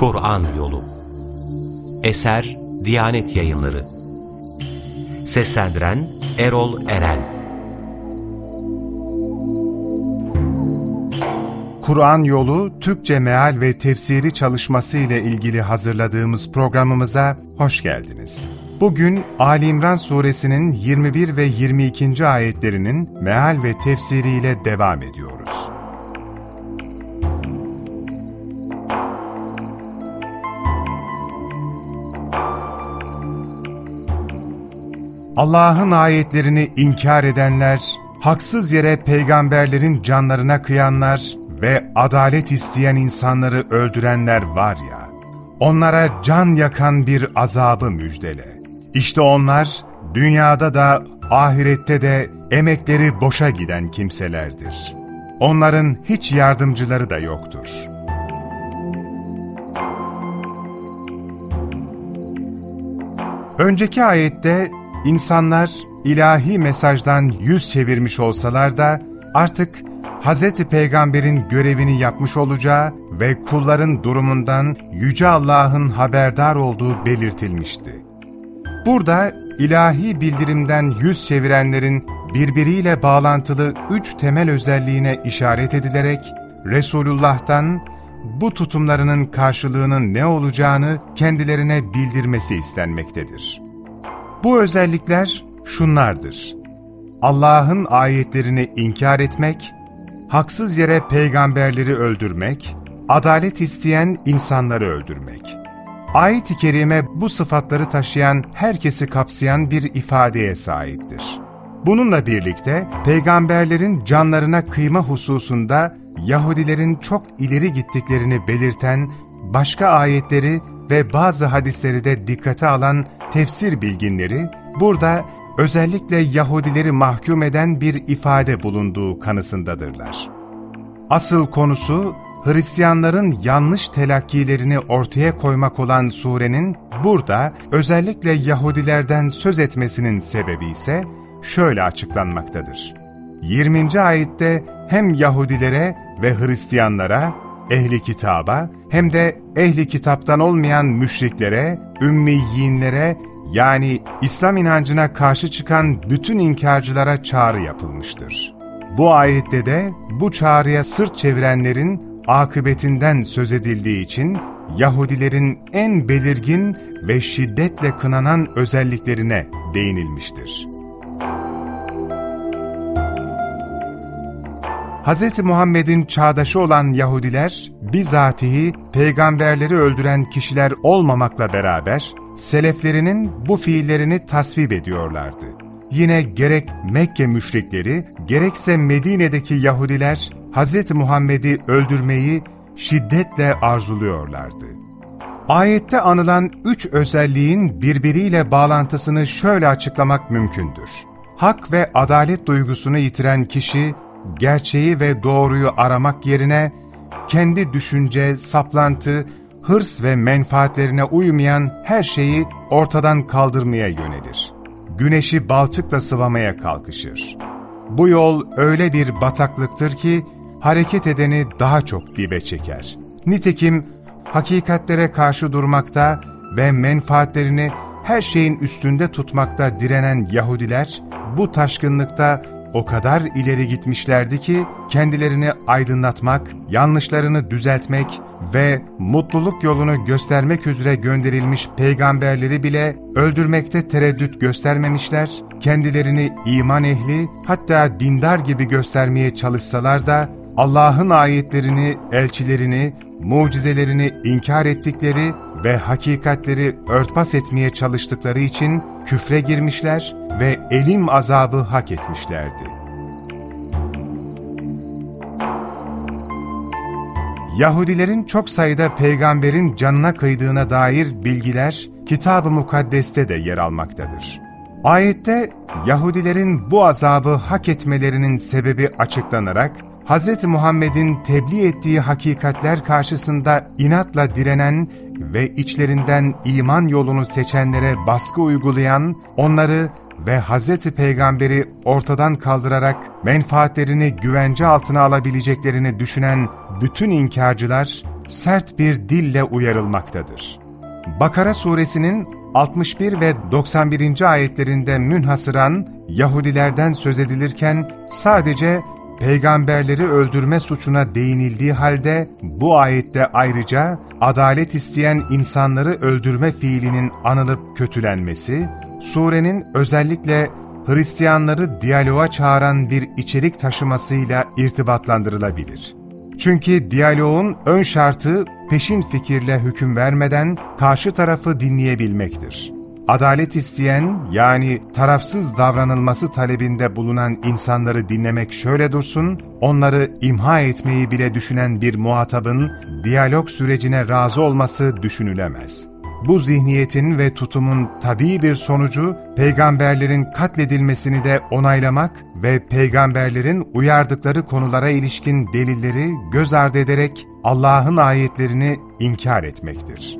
Kur'an Yolu Eser Diyanet Yayınları Seslendiren Erol Eren Kur'an Yolu Türkçe Meal ve Tefsiri çalışması ile ilgili hazırladığımız programımıza hoş geldiniz. Bugün Ali İmran suresinin 21 ve 22. ayetlerinin meal ve tefsiriyle devam ediyoruz. Allah'ın ayetlerini inkar edenler, haksız yere peygamberlerin canlarına kıyanlar ve adalet isteyen insanları öldürenler var ya, onlara can yakan bir azabı müjdele. İşte onlar, dünyada da ahirette de emekleri boşa giden kimselerdir. Onların hiç yardımcıları da yoktur. Önceki ayette İnsanlar ilahi mesajdan yüz çevirmiş olsalar da artık Hz. Peygamber'in görevini yapmış olacağı ve kulların durumundan Yüce Allah'ın haberdar olduğu belirtilmişti. Burada ilahi bildirimden yüz çevirenlerin birbiriyle bağlantılı üç temel özelliğine işaret edilerek Resulullah'tan bu tutumlarının karşılığının ne olacağını kendilerine bildirmesi istenmektedir. Bu özellikler şunlardır. Allah'ın ayetlerini inkar etmek, haksız yere peygamberleri öldürmek, adalet isteyen insanları öldürmek. Ayet-i Kerime bu sıfatları taşıyan herkesi kapsayan bir ifadeye sahiptir. Bununla birlikte peygamberlerin canlarına kıyma hususunda Yahudilerin çok ileri gittiklerini belirten başka ayetleri ve bazı hadisleri de dikkate alan tefsir bilginleri, burada özellikle Yahudileri mahkum eden bir ifade bulunduğu kanısındadırlar. Asıl konusu, Hristiyanların yanlış telakkilerini ortaya koymak olan surenin burada özellikle Yahudilerden söz etmesinin sebebi ise şöyle açıklanmaktadır. 20. ayette hem Yahudilere ve Hristiyanlara ehli kitaba hem de ehli kitaptan olmayan müşriklere, ümmiyinlere yani İslam inancına karşı çıkan bütün inkarcılara çağrı yapılmıştır. Bu ayette de bu çağrıya sırt çevirenlerin akıbetinden söz edildiği için Yahudilerin en belirgin ve şiddetle kınanan özelliklerine değinilmiştir. Hz. Muhammed'in çağdaşı olan Yahudiler, bizatihi peygamberleri öldüren kişiler olmamakla beraber, seleflerinin bu fiillerini tasvip ediyorlardı. Yine gerek Mekke müşrikleri, gerekse Medine'deki Yahudiler, Hz. Muhammed'i öldürmeyi şiddetle arzuluyorlardı. Ayette anılan üç özelliğin birbiriyle bağlantısını şöyle açıklamak mümkündür. Hak ve adalet duygusunu yitiren kişi, gerçeği ve doğruyu aramak yerine kendi düşünce, saplantı, hırs ve menfaatlerine uymayan her şeyi ortadan kaldırmaya yönelir. Güneşi balçıkla sıvamaya kalkışır. Bu yol öyle bir bataklıktır ki hareket edeni daha çok dibe çeker. Nitekim hakikatlere karşı durmakta ve menfaatlerini her şeyin üstünde tutmakta direnen Yahudiler bu taşkınlıkta o kadar ileri gitmişlerdi ki kendilerini aydınlatmak, yanlışlarını düzeltmek ve mutluluk yolunu göstermek üzere gönderilmiş peygamberleri bile öldürmekte tereddüt göstermemişler, kendilerini iman ehli hatta dindar gibi göstermeye çalışsalar da Allah'ın ayetlerini, elçilerini, mucizelerini inkar ettikleri ve hakikatleri örtbas etmeye çalıştıkları için küfre girmişler ve elim azabı hak etmişlerdi. Yahudilerin çok sayıda peygamberin canına kıydığına dair bilgiler Kitab-ı Mukaddes'te de yer almaktadır. Ayette Yahudilerin bu azabı hak etmelerinin sebebi açıklanarak Hz. Muhammed'in tebliğ ettiği hakikatler karşısında inatla direnen ve içlerinden iman yolunu seçenlere baskı uygulayan, onları ve Hz. Peygamber'i ortadan kaldırarak menfaatlerini güvence altına alabileceklerini düşünen bütün inkarcılar, sert bir dille uyarılmaktadır. Bakara suresinin 61 ve 91. ayetlerinde münhasıran Yahudilerden söz edilirken sadece peygamberleri öldürme suçuna değinildiği halde bu ayette ayrıca adalet isteyen insanları öldürme fiilinin anılıp kötülenmesi, surenin özellikle Hristiyanları diyaloğa çağıran bir içerik taşımasıyla irtibatlandırılabilir. Çünkü diyaloğun ön şartı peşin fikirle hüküm vermeden karşı tarafı dinleyebilmektir. Adalet isteyen yani tarafsız davranılması talebinde bulunan insanları dinlemek şöyle dursun, onları imha etmeyi bile düşünen bir muhatabın diyalog sürecine razı olması düşünülemez. Bu zihniyetin ve tutumun tabii bir sonucu, peygamberlerin katledilmesini de onaylamak ve peygamberlerin uyardıkları konulara ilişkin delilleri göz ardı ederek Allah'ın ayetlerini inkar etmektir.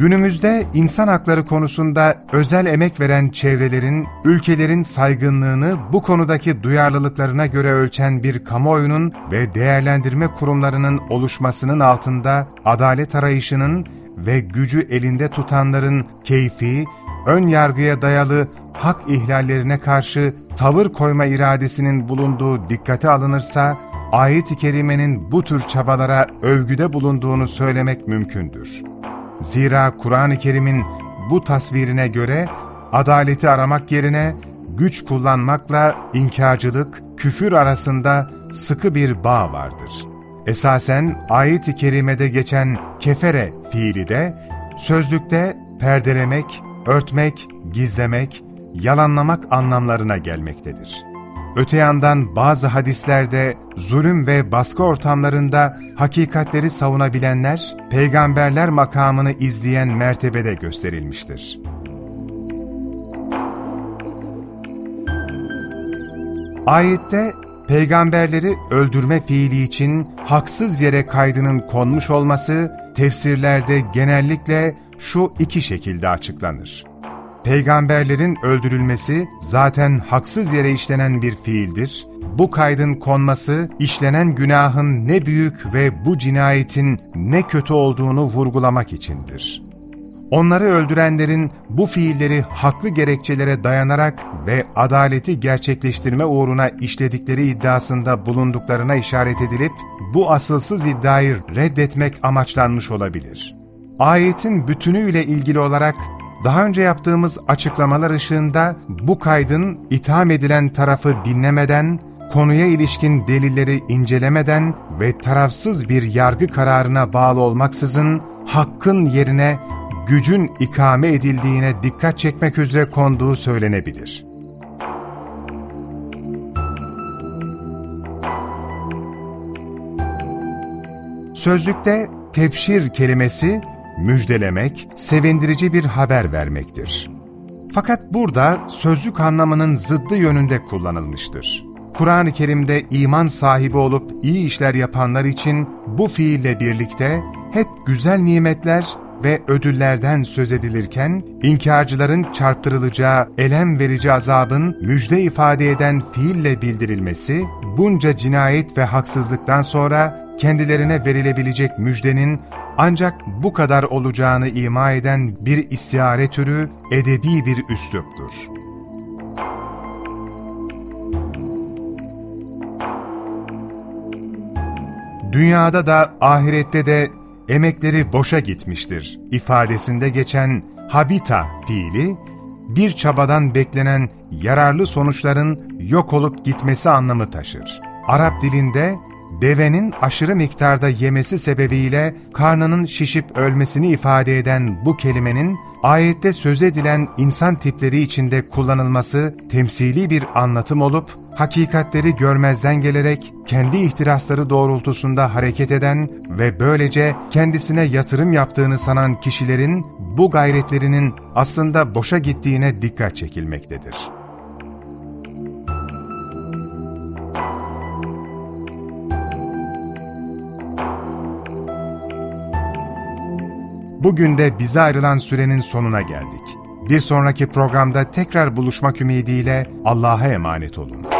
Günümüzde insan hakları konusunda özel emek veren çevrelerin, ülkelerin saygınlığını bu konudaki duyarlılıklarına göre ölçen bir kamuoyunun ve değerlendirme kurumlarının oluşmasının altında adalet arayışının ve gücü elinde tutanların keyfi, ön yargıya dayalı hak ihlallerine karşı tavır koyma iradesinin bulunduğu dikkate alınırsa, ayet-i kerimenin bu tür çabalara övgüde bulunduğunu söylemek mümkündür. Zira Kur'an-ı Kerim'in bu tasvirine göre adaleti aramak yerine güç kullanmakla inkarcılık, küfür arasında sıkı bir bağ vardır. Esasen ayet-i kerimede geçen kefere fiili de sözlükte perdelemek, örtmek, gizlemek, yalanlamak anlamlarına gelmektedir. Öte yandan bazı hadislerde zulüm ve baskı ortamlarında hakikatleri savunabilenler, peygamberler makamını izleyen mertebede gösterilmiştir. Ayette peygamberleri öldürme fiili için haksız yere kaydının konmuş olması tefsirlerde genellikle şu iki şekilde açıklanır. Peygamberlerin öldürülmesi zaten haksız yere işlenen bir fiildir. Bu kaydın konması, işlenen günahın ne büyük ve bu cinayetin ne kötü olduğunu vurgulamak içindir. Onları öldürenlerin bu fiilleri haklı gerekçelere dayanarak ve adaleti gerçekleştirme uğruna işledikleri iddiasında bulunduklarına işaret edilip, bu asılsız iddiayı reddetmek amaçlanmış olabilir. Ayetin bütünüyle ilgili olarak daha önce yaptığımız açıklamalar ışığında bu kaydın itham edilen tarafı dinlemeden, konuya ilişkin delilleri incelemeden ve tarafsız bir yargı kararına bağlı olmaksızın hakkın yerine gücün ikame edildiğine dikkat çekmek üzere konduğu söylenebilir. Sözlükte tepşir kelimesi müjdelemek, sevindirici bir haber vermektir. Fakat burada sözlük anlamının zıddı yönünde kullanılmıştır. Kur'an-ı Kerim'de iman sahibi olup iyi işler yapanlar için bu fiille birlikte hep güzel nimetler ve ödüllerden söz edilirken, inkarcıların çarptırılacağı elem verici azabın müjde ifade eden fiille bildirilmesi, bunca cinayet ve haksızlıktan sonra kendilerine verilebilecek müjdenin ancak bu kadar olacağını ima eden bir istihare türü edebi bir üsluptur. Dünyada da ahirette de emekleri boşa gitmiştir ifadesinde geçen habita fiili, bir çabadan beklenen yararlı sonuçların yok olup gitmesi anlamı taşır. Arap dilinde devenin aşırı miktarda yemesi sebebiyle karnının şişip ölmesini ifade eden bu kelimenin ayette söz edilen insan tipleri içinde kullanılması temsili bir anlatım olup, hakikatleri görmezden gelerek kendi ihtirasları doğrultusunda hareket eden ve böylece kendisine yatırım yaptığını sanan kişilerin bu gayretlerinin aslında boşa gittiğine dikkat çekilmektedir. Bugün de bize ayrılan sürenin sonuna geldik. Bir sonraki programda tekrar buluşmak ümidiyle Allah'a emanet olun.